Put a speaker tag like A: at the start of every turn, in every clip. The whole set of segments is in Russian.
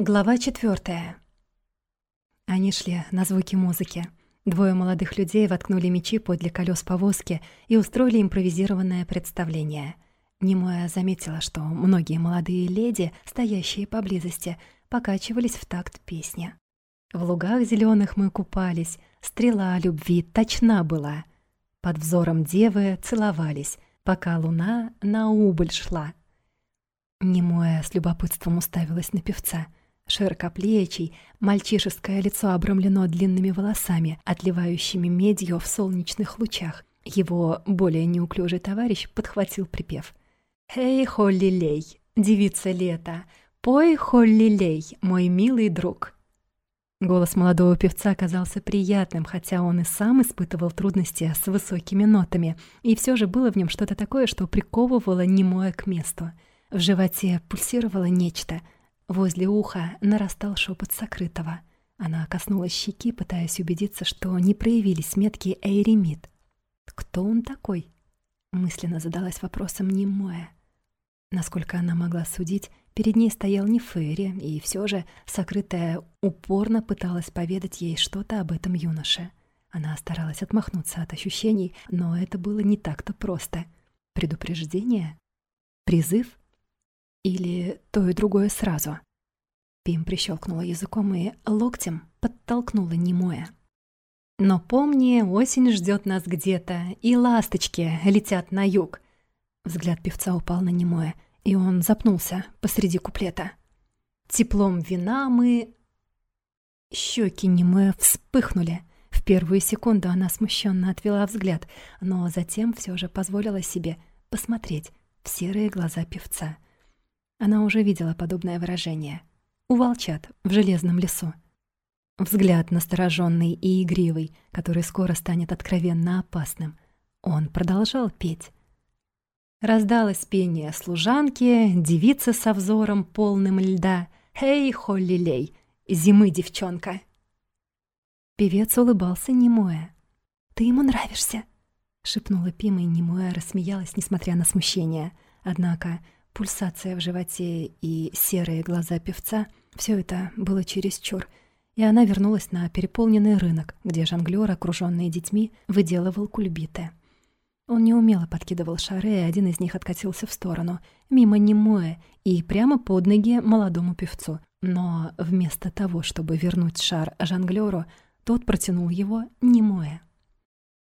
A: Глава четвертая. Они шли на звуки музыки. Двое молодых людей воткнули мечи подле колес повозки и устроили импровизированное представление. Немоя заметила, что многие молодые леди, стоящие поблизости, покачивались в такт песни. В лугах зеленых мы купались, стрела любви точна была. Под взором девы целовались, пока луна на убыль шла. Немоя с любопытством уставилась на певца — Широкоплечий, мальчишеское лицо обрамлено длинными волосами, отливающими медью в солнечных лучах. Его более неуклюжий товарищ подхватил припев. «Эй, Холлилей, девица лета, пой, Холлилей, мой милый друг». Голос молодого певца оказался приятным, хотя он и сам испытывал трудности с высокими нотами, и все же было в нем что-то такое, что приковывало немое к месту. В животе пульсировало нечто — Возле уха нарастал шепот сокрытого. Она коснулась щеки, пытаясь убедиться, что не проявились метки Эйремид. «Кто он такой?» Мысленно задалась вопросом немое. Насколько она могла судить, перед ней стоял не Ферри, и все же сокрытая упорно пыталась поведать ей что-то об этом юноше. Она старалась отмахнуться от ощущений, но это было не так-то просто. Предупреждение? Призыв? Или то и другое сразу. Пим прищелкнула языком и локтем подтолкнула немое. Но помни, осень ждет нас где-то, и ласточки летят на юг. Взгляд певца упал на немое, и он запнулся посреди куплета. Теплом вина мы... Щеки немое вспыхнули. В первую секунду она смущенно отвела взгляд, но затем все же позволила себе посмотреть в серые глаза певца — она уже видела подобное выражение. У волчат в железном лесу. Взгляд настороженный и игривый, который скоро станет откровенно опасным. Он продолжал петь. Раздалось пение служанки, девица со взором полным льда. «Эй, холлилей, зимы девчонка!» Певец улыбался немое. «Ты ему нравишься!» — шепнула Пима, и немое рассмеялась, несмотря на смущение. Однако Пульсация в животе и серые глаза певца — все это было чересчур, и она вернулась на переполненный рынок, где жонглёр, окружённый детьми, выделывал кульбиты. Он неумело подкидывал шары, и один из них откатился в сторону, мимо Немоя и прямо под ноги молодому певцу. Но вместо того, чтобы вернуть шар жонглёру, тот протянул его Немоя.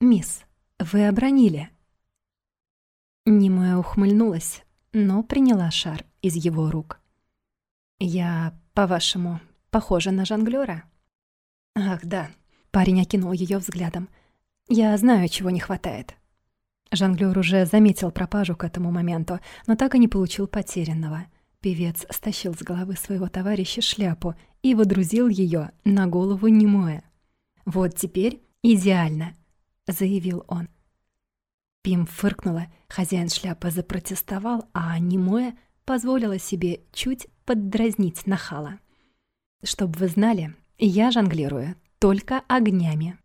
A: «Мисс, вы обронили». Немоя ухмыльнулась, но приняла шар из его рук. «Я, по-вашему, похожа на жонглёра?» «Ах, да». Парень окинул ее взглядом. «Я знаю, чего не хватает». Жонглёр уже заметил пропажу к этому моменту, но так и не получил потерянного. Певец стащил с головы своего товарища шляпу и водрузил ее на голову Немуэ. «Вот теперь идеально», — заявил он. Пим фыркнула, хозяин шляпы запротестовал, а Немоя позволила себе чуть поддразнить нахала. «Чтоб вы знали, я жонглирую только огнями».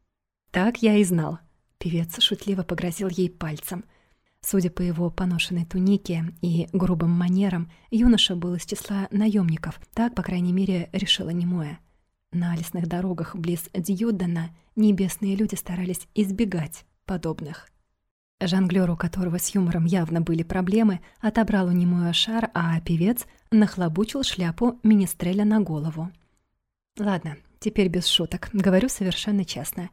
A: «Так я и знал», — певец шутливо погрозил ей пальцем. Судя по его поношенной тунике и грубым манерам, юноша был из числа наемников, так, по крайней мере, решила Немоя. На лесных дорогах близ Дьюдана небесные люди старались избегать подобных. Жонглёр, у которого с юмором явно были проблемы, отобрал у немую шар, а певец нахлобучил шляпу министреля на голову. Ладно, теперь без шуток, говорю совершенно честно.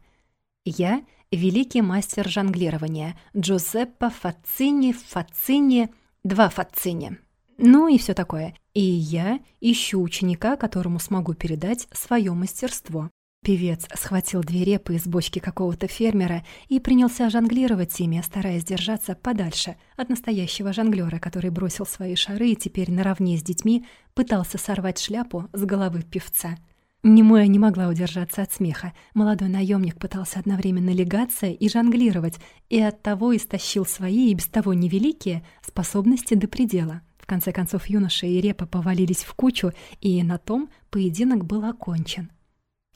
A: Я — великий мастер жонглирования Джузеппе Фацини, Фацини, два Фацини. Ну и все такое. И я ищу ученика, которому смогу передать свое мастерство. Певец схватил две репы из бочки какого-то фермера и принялся жонглировать ими, стараясь держаться подальше от настоящего жонглёра, который бросил свои шары и теперь наравне с детьми пытался сорвать шляпу с головы певца. Немоя не могла удержаться от смеха. Молодой наемник пытался одновременно легаться и жонглировать, и оттого истощил свои и без того невеликие способности до предела. В конце концов юноша и репа повалились в кучу, и на том поединок был окончен.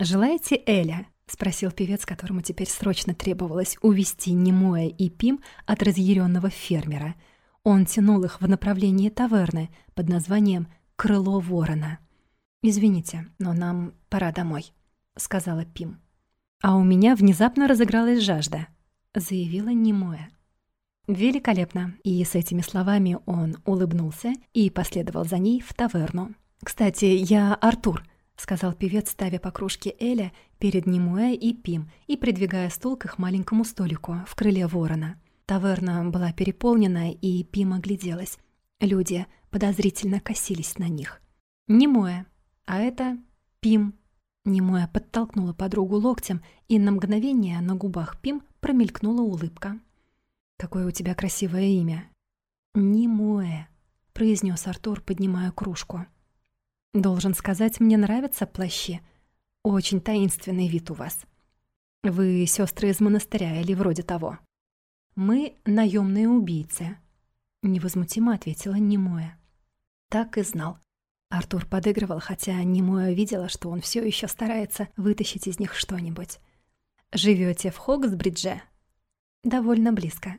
A: «Желаете Эля?» — спросил певец, которому теперь срочно требовалось увести Немоя и Пим от разъяренного фермера. Он тянул их в направлении таверны под названием «Крыло ворона». «Извините, но нам пора домой», — сказала Пим. «А у меня внезапно разыгралась жажда», — заявила Немоя. «Великолепно!» И с этими словами он улыбнулся и последовал за ней в таверну. «Кстати, я Артур», — сказал певец, ставя по кружке Эля перед Немуэ и Пим и придвигая стул к их маленькому столику в крыле ворона. Таверна была переполнена, и Пим огляделась. Люди подозрительно косились на них. Немуэ, а это Пим. Немуэ подтолкнула подругу локтем, и на мгновение на губах Пим промелькнула улыбка. «Какое у тебя красивое имя!» «Немуэ», — произнес Артур, поднимая кружку. Должен сказать, мне нравятся плащи. Очень таинственный вид у вас. Вы сестры из монастыря или вроде того. Мы наемные убийцы. Невозмутимо ответила Немоя. Так и знал. Артур подыгрывал, хотя Немоя видела, что он все еще старается вытащить из них что-нибудь. Живете в Хоксбридже? Довольно близко.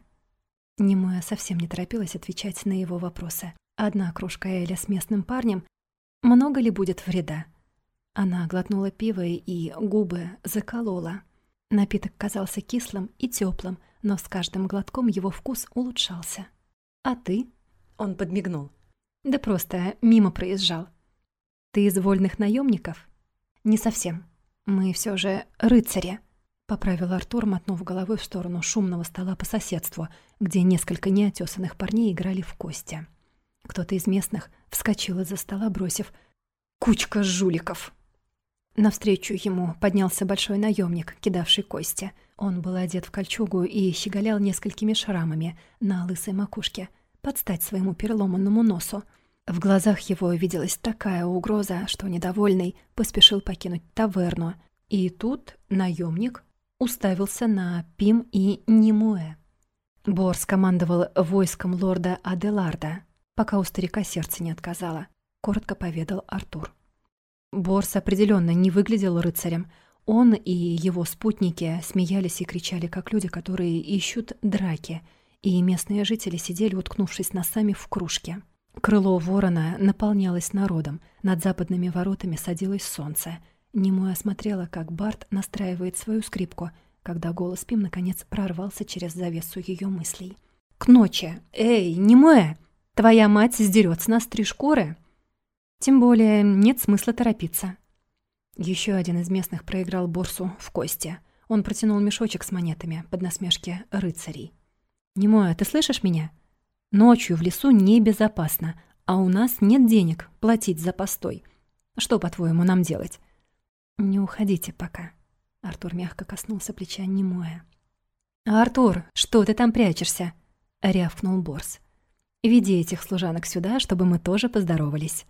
A: Немоя совсем не торопилась отвечать на его вопросы. Одна кружка Эля с местным парнем много ли будет вреда? Она глотнула пиво и губы заколола. Напиток казался кислым и теплым, но с каждым глотком его вкус улучшался. «А ты?» — он подмигнул. «Да просто мимо проезжал». «Ты из вольных наемников? «Не совсем. Мы все же рыцари», — поправил Артур, мотнув головой в сторону шумного стола по соседству, где несколько неотесанных парней играли в кости. Кто-то из местных вскочил из-за стола, бросив «Кучка жуликов!». Навстречу ему поднялся большой наемник, кидавший кости. Он был одет в кольчугу и щеголял несколькими шрамами на лысой макушке, под стать своему переломанному носу. В глазах его виделась такая угроза, что недовольный поспешил покинуть таверну. И тут наемник уставился на Пим и Нимуэ. Бор скомандовал войском лорда Аделарда, пока у старика сердце не отказало, коротко поведал Артур. Борс определенно не выглядел рыцарем. Он и его спутники смеялись и кричали, как люди, которые ищут драки, и местные жители сидели, уткнувшись носами в кружке. Крыло ворона наполнялось народом, над западными воротами садилось солнце. Немой осмотрела, как Барт настраивает свою скрипку, когда голос Пим наконец прорвался через завесу ее мыслей. «К ночи! Эй, Немоя!» Твоя мать сдерет с нас три шкуры. Тем более нет смысла торопиться. Еще один из местных проиграл Борсу в кости. Он протянул мешочек с монетами под насмешки рыцарей. «Немоя, ты слышишь меня? Ночью в лесу небезопасно, а у нас нет денег платить за постой. Что, по-твоему, нам делать?» «Не уходите пока». Артур мягко коснулся плеча Немоя. «Артур, что ты там прячешься?» — рявкнул Борс. Веди этих служанок сюда, чтобы мы тоже поздоровались».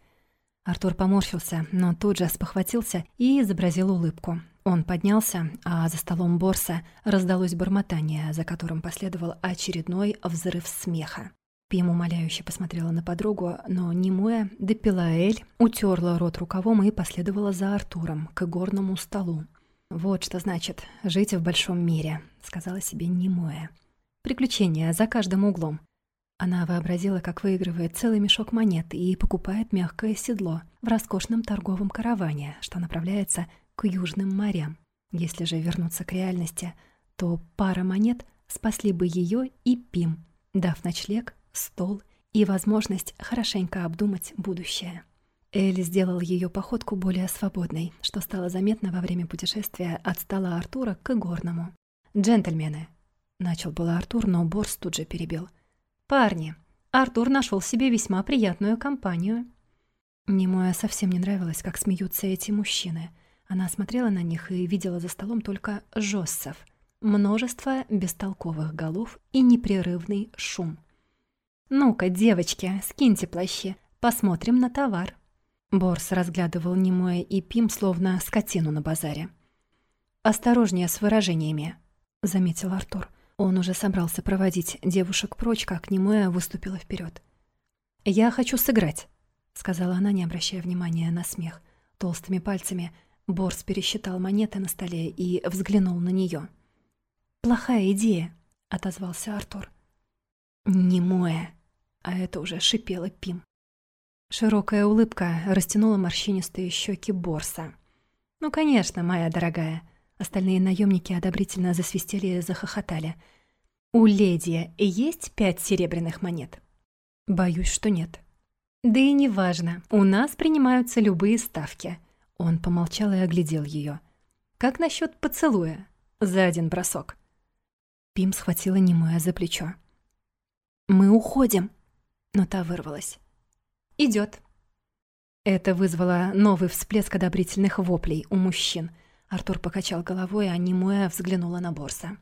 A: Артур поморщился, но тут же спохватился и изобразил улыбку. Он поднялся, а за столом Борса раздалось бормотание, за которым последовал очередной взрыв смеха. Пим умоляюще посмотрела на подругу, но Немуэ допила Эль, утерла рот рукавом и последовала за Артуром к горному столу. «Вот что значит жить в большом мире», — сказала себе Немуэ. «Приключения за каждым углом. Она вообразила, как выигрывает целый мешок монет и покупает мягкое седло в роскошном торговом караване, что направляется к южным морям. Если же вернуться к реальности, то пара монет спасли бы ее и Пим, дав ночлег, стол и возможность хорошенько обдумать будущее. Элли сделал ее походку более свободной, что стало заметно во время путешествия от стола Артура к горному. «Джентльмены!» — начал было Артур, но Борс тут же перебил — «Парни, Артур нашел себе весьма приятную компанию». Немоя совсем не нравилось, как смеются эти мужчины. Она смотрела на них и видела за столом только жоссов, множество бестолковых голов и непрерывный шум. «Ну-ка, девочки, скиньте плащи, посмотрим на товар». Борс разглядывал Немоя и Пим, словно скотину на базаре. «Осторожнее с выражениями», — заметил Артур. Он уже собрался проводить девушек прочь, как Немоя выступила вперед. «Я хочу сыграть», — сказала она, не обращая внимания на смех. Толстыми пальцами Борс пересчитал монеты на столе и взглянул на нее. «Плохая идея», — отозвался Артур. «Немоя», — а это уже шипела Пим. Широкая улыбка растянула морщинистые щеки Борса. «Ну, конечно, моя дорогая». Остальные наемники одобрительно засвистели и захохотали. «У леди есть пять серебряных монет?» «Боюсь, что нет». «Да и неважно, у нас принимаются любые ставки». Он помолчал и оглядел ее. «Как насчет поцелуя? За один бросок». Пим схватила немое за плечо. «Мы уходим!» Но та вырвалась. Идет. Это вызвало новый всплеск одобрительных воплей у мужчин. Артур покачал головой, а Немуэ взглянула на Борса.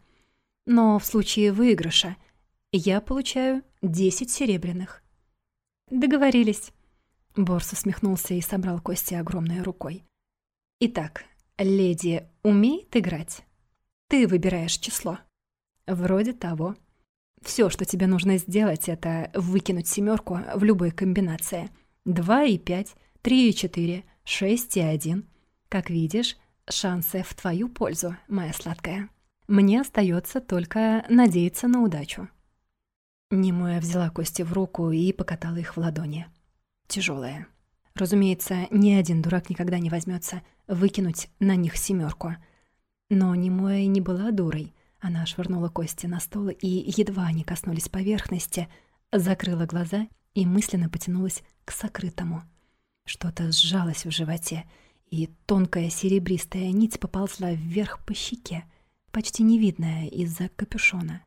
A: «Но в случае выигрыша я получаю десять серебряных». «Договорились». Борс усмехнулся и собрал кости огромной рукой. «Итак, леди умеет играть? Ты выбираешь число». «Вроде того». Все, что тебе нужно сделать, это выкинуть семерку в любой комбинации. 2 и 5, 3 и 4, 6 и 1. Как видишь, шансы в твою пользу, моя сладкая. Мне остается только надеяться на удачу. Немоя взяла кости в руку и покатала их в ладони. Тяжелые. Разумеется, ни один дурак никогда не возьмется выкинуть на них семерку. Но Немоя не была дурой — она швырнула кости на стол и, едва они коснулись поверхности, закрыла глаза и мысленно потянулась к сокрытому. Что-то сжалось в животе, и тонкая серебристая нить поползла вверх по щеке, почти невидная из-за капюшона.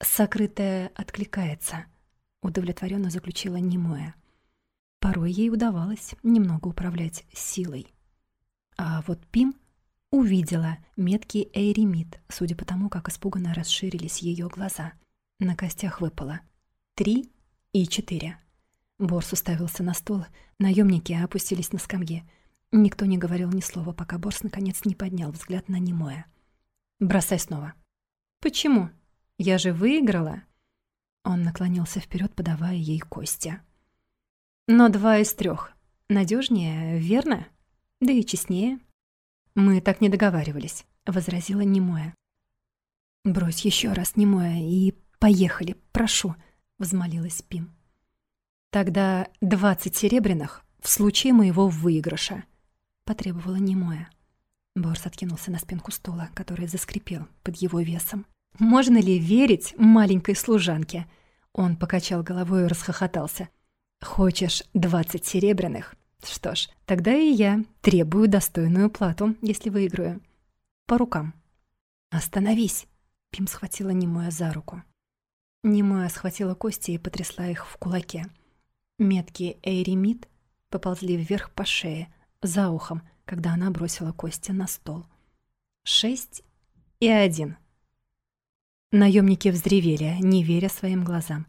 A: «Сокрытое откликается», — удовлетворенно заключила Немоя. Порой ей удавалось немного управлять силой. А вот Пим — увидела меткий эйремит, судя по тому, как испуганно расширились ее глаза. На костях выпало три и четыре. Борс уставился на стол, наемники опустились на скамьи. Никто не говорил ни слова, пока Борс наконец не поднял взгляд на Немоя. «Бросай снова». «Почему? Я же выиграла». Он наклонился вперед, подавая ей кости. «Но два из трех. Надежнее, верно? Да и честнее». «Мы так не договаривались», — возразила Немоя. «Брось еще раз, Немоя, и поехали, прошу», — взмолилась Пим. «Тогда двадцать серебряных в случае моего выигрыша», — потребовала Немоя. Борс откинулся на спинку стула, который заскрипел под его весом. «Можно ли верить маленькой служанке?» Он покачал головой и расхохотался. «Хочешь двадцать серебряных? Что ж, тогда и я требую достойную плату, если выиграю. По рукам. Остановись. Пим схватила Немоя за руку. Немоя схватила кости и потрясла их в кулаке. Метки Эйремит поползли вверх по шее, за ухом, когда она бросила кости на стол. Шесть и один. Наемники взревели, не веря своим глазам,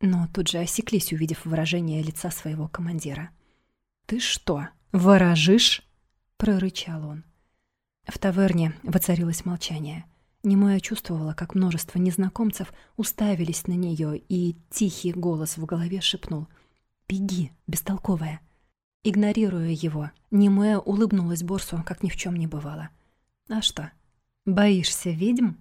A: но тут же осеклись, увидев выражение лица своего командира. «Ты что, ворожишь?» — прорычал он. В таверне воцарилось молчание. Немоя чувствовала, как множество незнакомцев уставились на нее, и тихий голос в голове шепнул «Беги, бестолковая!» Игнорируя его, Немоя улыбнулась Борсу, как ни в чем не бывало. «А что, боишься ведьм?»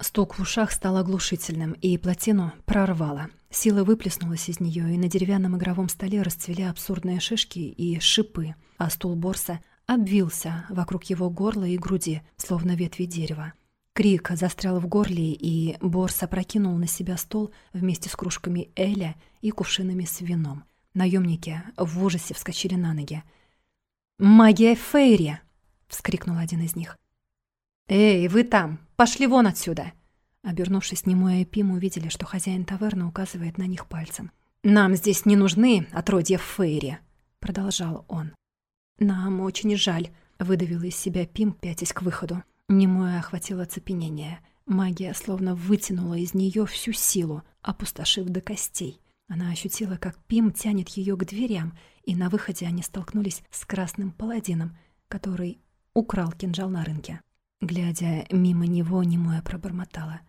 A: Стук в ушах стал оглушительным, и плотину прорвало. Сила выплеснулась из нее, и на деревянном игровом столе расцвели абсурдные шишки и шипы, а стул Борса обвился вокруг его горла и груди, словно ветви дерева. Крик застрял в горле, и Борс опрокинул на себя стол вместе с кружками Эля и кувшинами с вином. Наемники в ужасе вскочили на ноги. «Магия Фейри!» — вскрикнул один из них. «Эй, вы там! Пошли вон отсюда!» Обернувшись, Немоя и Пим увидели, что хозяин таверны указывает на них пальцем. «Нам здесь не нужны отродья Фейри!» — продолжал он. «Нам очень жаль», — выдавила из себя Пим, пятясь к выходу. Немоя охватило цепенение. Магия словно вытянула из нее всю силу, опустошив до костей. Она ощутила, как Пим тянет ее к дверям, и на выходе они столкнулись с красным паладином, который украл кинжал на рынке. Глядя мимо него, немое пробормотала.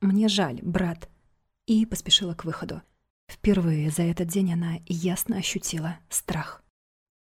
A: «Мне жаль, брат», и поспешила к выходу. Впервые за этот день она ясно ощутила страх.